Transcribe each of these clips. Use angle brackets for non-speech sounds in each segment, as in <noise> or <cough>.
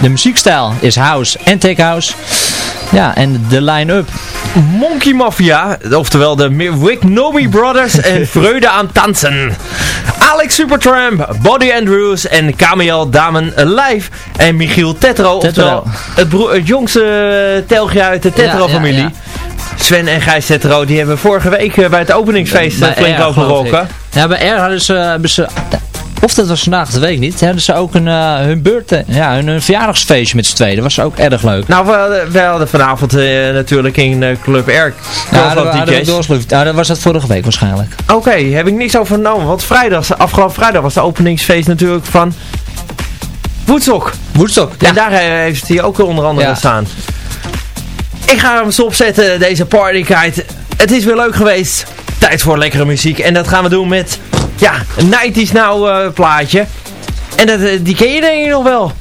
De muziekstijl is house en tech house. Ja, en de line-up. Monkey Mafia, oftewel de Wick Nomi Brothers en <laughs> Freude aan Tanzen. Alex Supertramp, Body Andrews en Camille Damen Live. En Michiel Tetro, oftewel het, het, jongste eh, telgje uit de Tetro-familie. Sven en Gijs Tetro, die hebben vorige week eh, bij het openingsfeest eh, flink. Ja, bij R hadden ze, hebben ze of dat was vandaag, dat weet ik niet. Hadden ze ook een, uh, hun beurt, ja, hun, verjaardagsfeestje met z'n tweeën. Dat was ook erg leuk. Nou, we, we hadden vanavond uh, natuurlijk in uh, Club R. Ja, dat, dat was dat vorige week waarschijnlijk. Oké, heb ik niks over genomen. Want vrijdag, afgelopen vrijdag was de openingsfeest natuurlijk van Woodstock. Woodstock, ja. En daar heeft hij ook onder andere ja. staan. Ik ga hem eens opzetten, deze partykite. Het is weer leuk geweest. Tijd voor lekkere muziek. En dat gaan we doen met ja, een 90s nou uh, plaatje. En dat, uh, die ken je denk ik nog wel.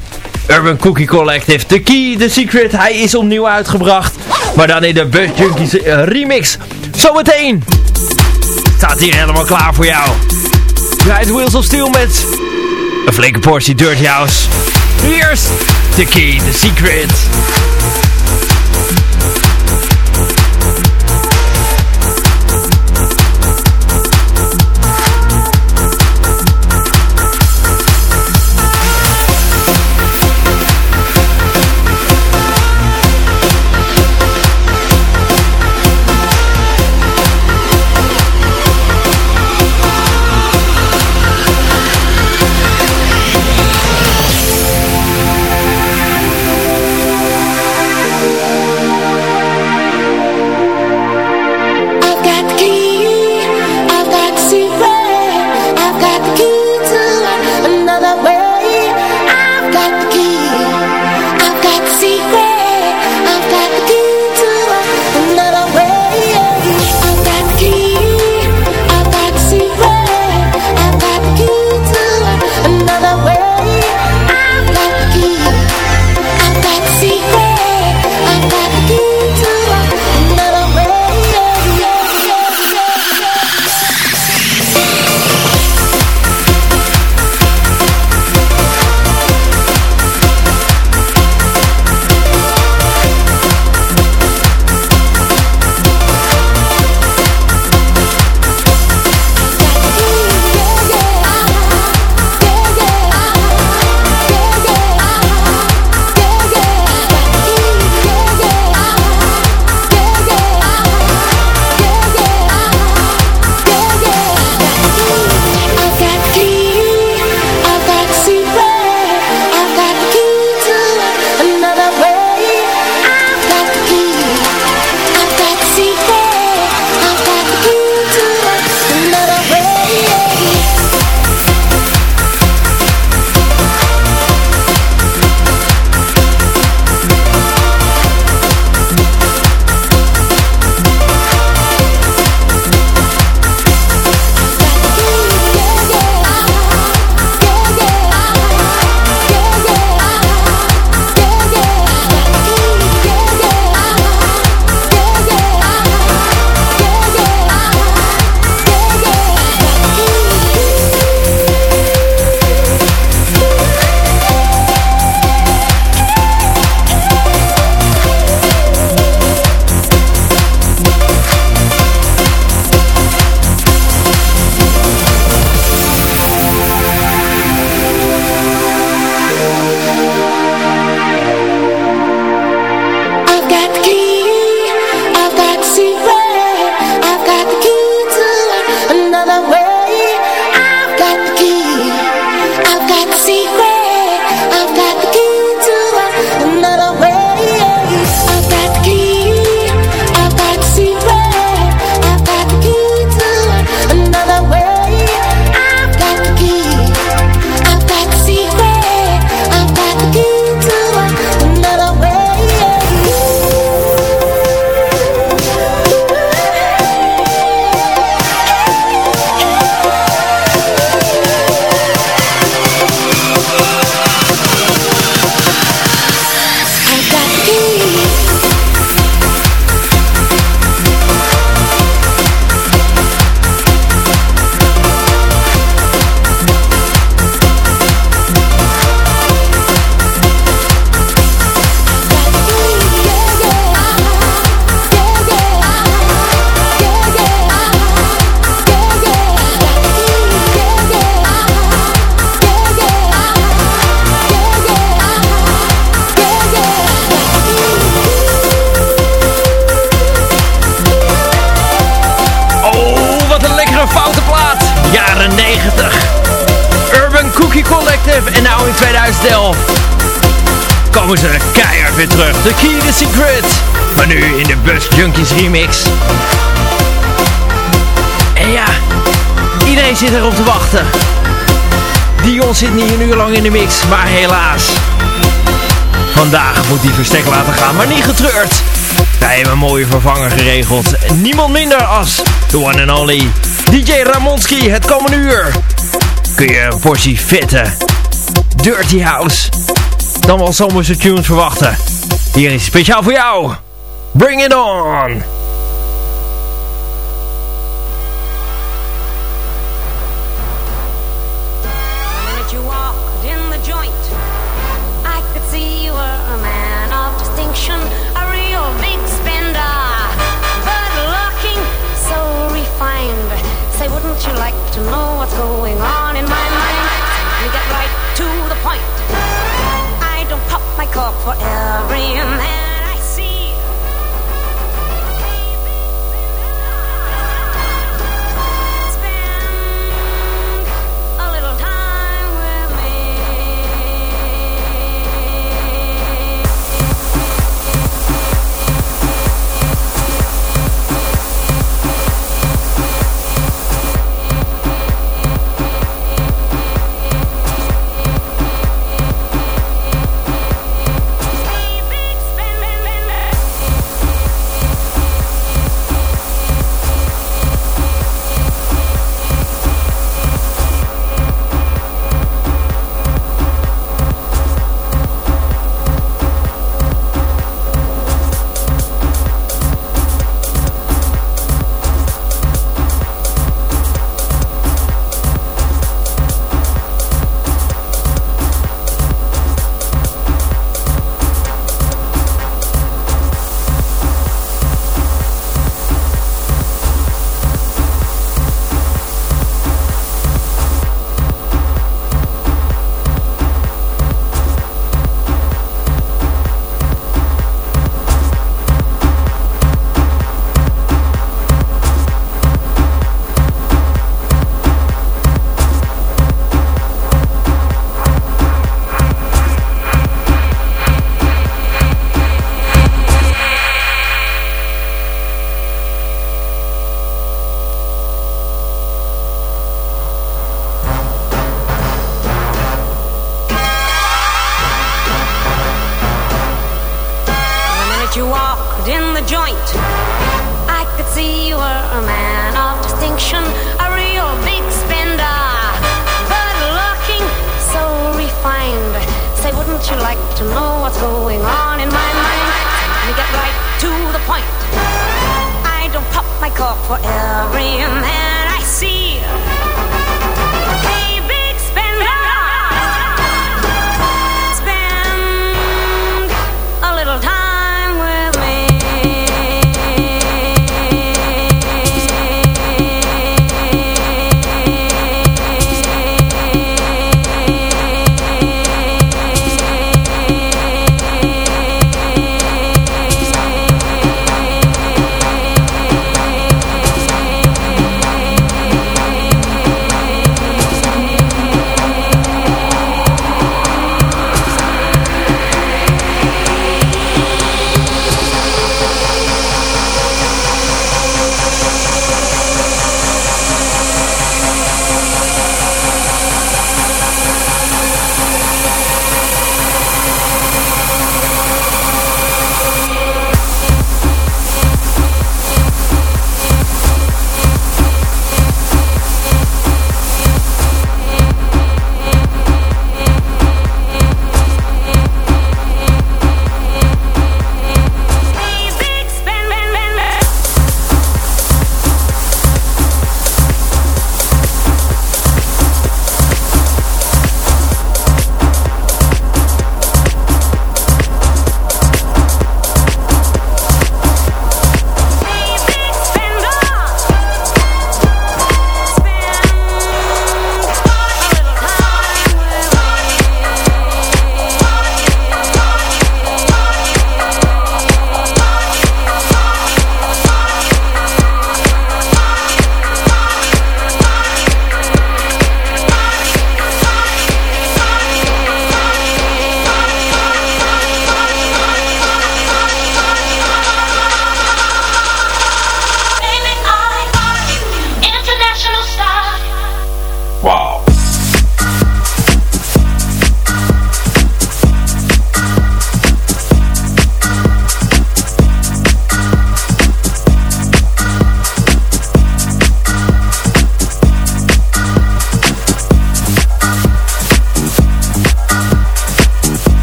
Urban Cookie Collective, The Key, The Secret, hij is opnieuw uitgebracht. Maar dan in de Bus Junkies uh, remix. Zometeen staat hier helemaal klaar voor jou. Ride Wheels of Steel met een flinke portie Dirty House. Eerst The Key, The Secret. Iedereen zit erop te wachten. Dion zit niet een uur lang in de mix, maar helaas. Vandaag moet die verstek laten gaan, maar niet getreurd. Wij hebben een mooie vervanger geregeld. Niemand minder als the one and only DJ Ramonski het komende uur. Kun je een portie vette Dirty House dan wel zomerse tunes verwachten. Hier is speciaal voor jou. Bring it on! Wouldn't you like to know what's going on in my mind? You get right to the point. I don't pop my cork for every man.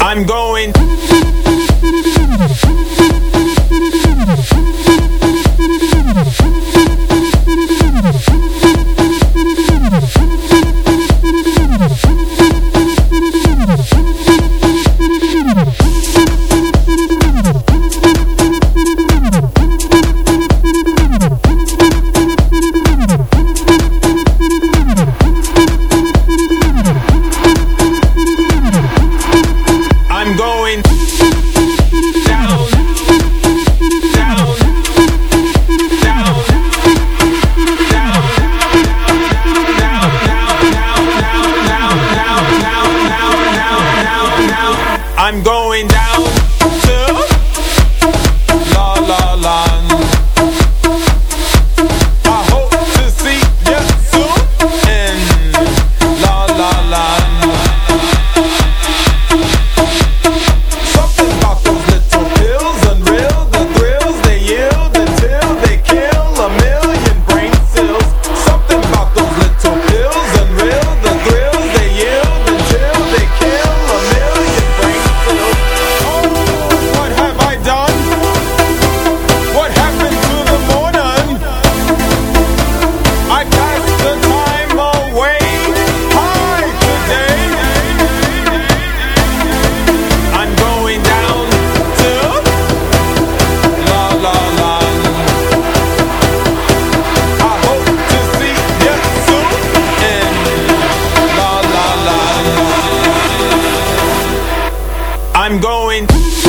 I'm going. I'm going.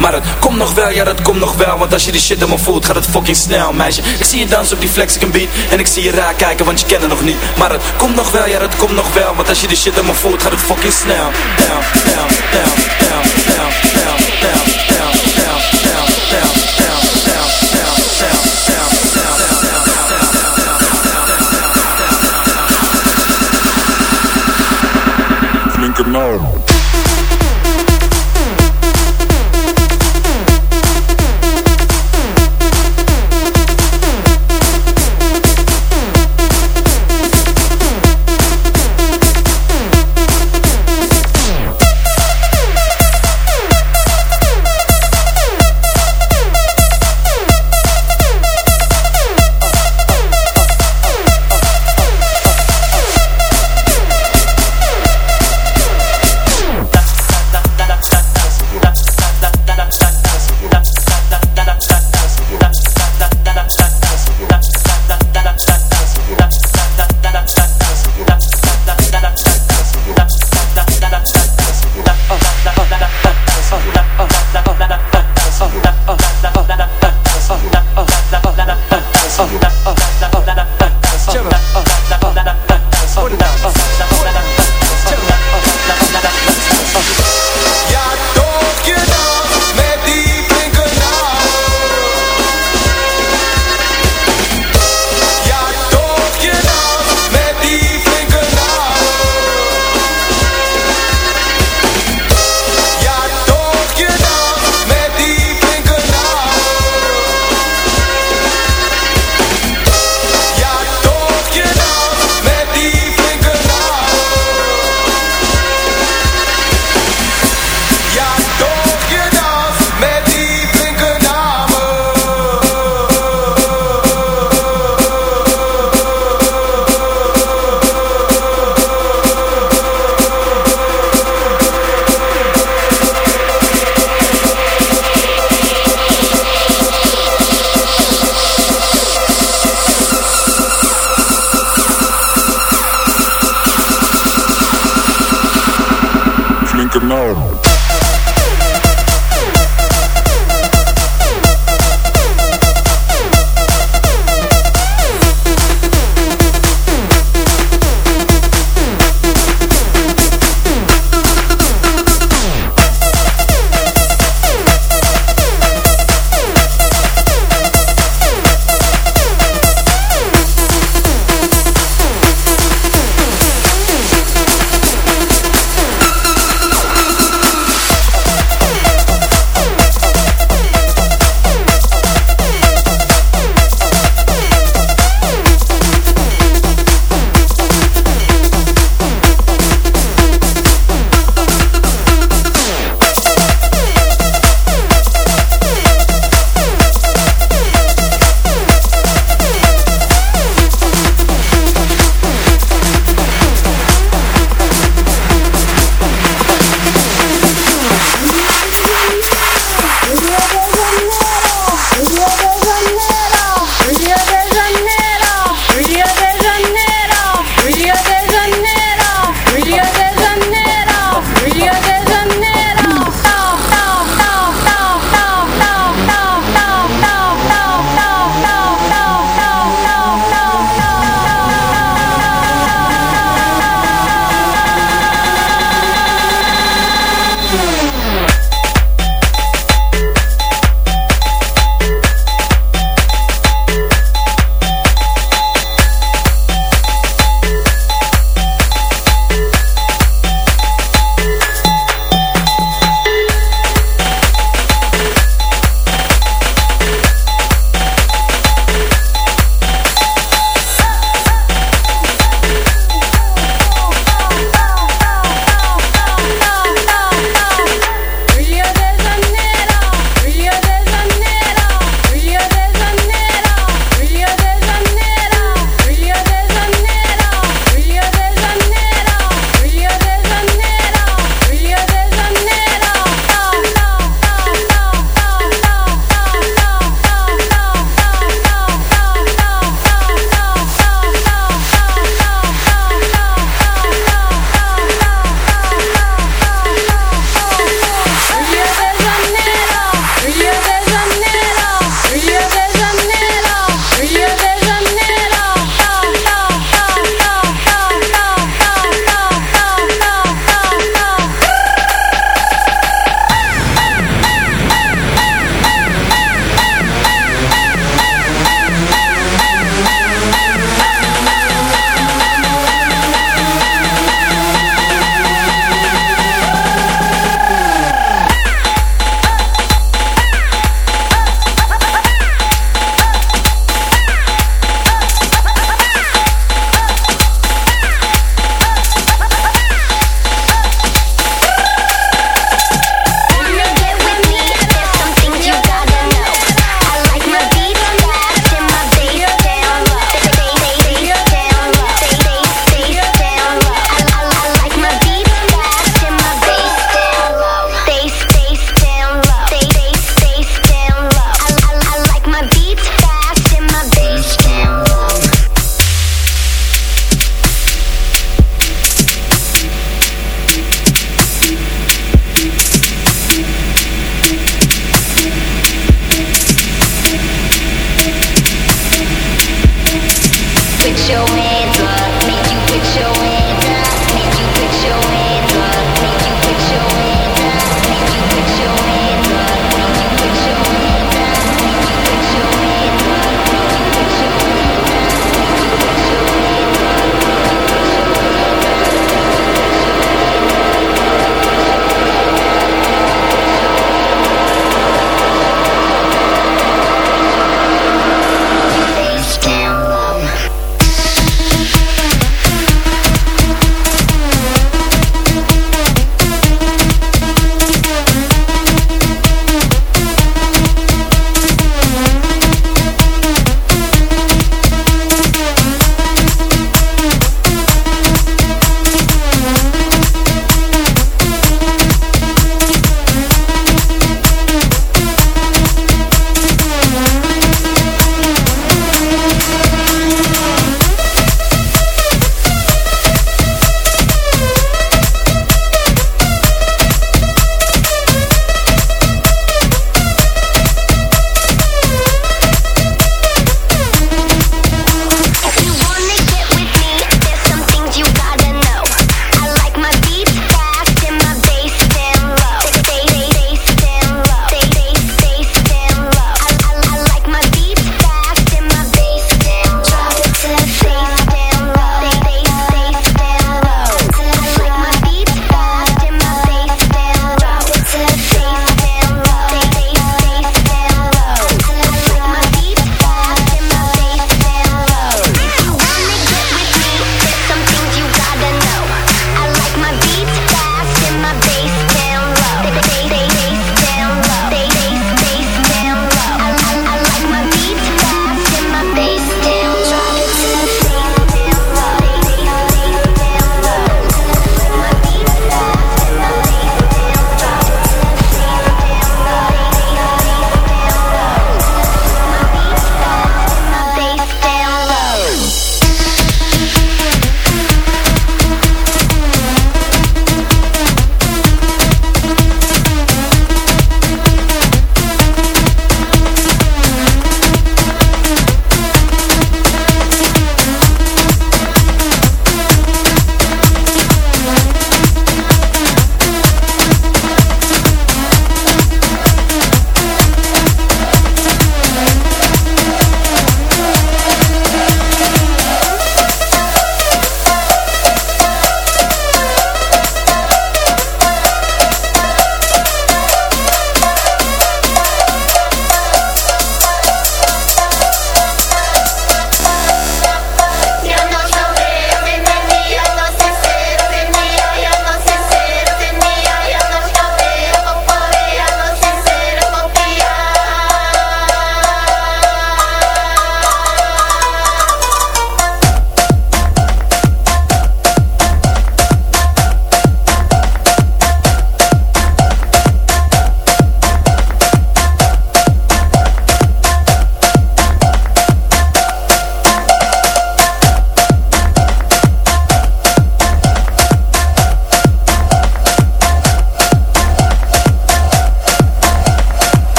Maar het komt nog wel, ja dat komt nog wel. Want als je die shit helemaal voelt, gaat het fucking snel, meisje. Ik zie je dansen op die Flexicon beat. En ik zie je raar kijken, want je kent het nog niet. Maar het komt nog wel, ja dat komt nog wel. Want als je die shit helemaal voelt, gaat het fucking snel.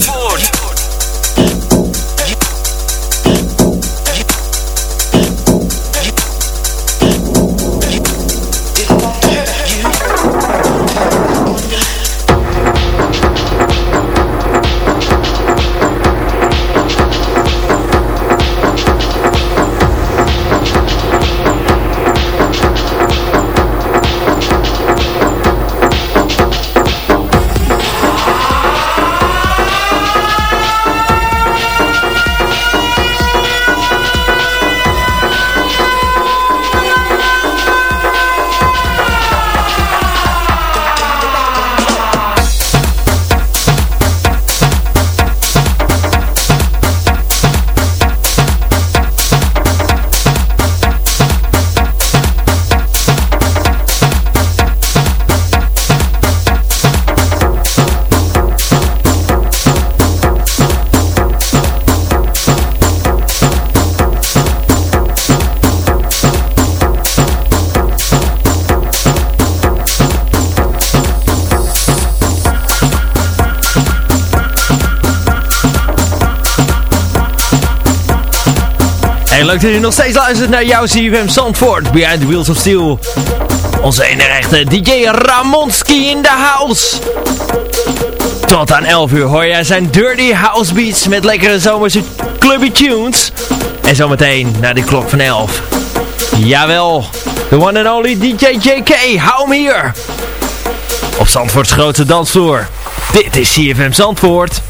Sport. Leuk dat je nog steeds luistert naar jouw CFM Zandvoort. Behind the Wheels of Steel. Onze ene rechte DJ Ramonski in de house. Tot aan 11 uur hoor jij zijn Dirty House Beats met lekkere zomerse clubby tunes. En zometeen naar die klok van 11. Jawel, the one and only DJ JK, hou hem hier. Op Zandvoorts grote dansvloer. Dit is CFM Zandvoort.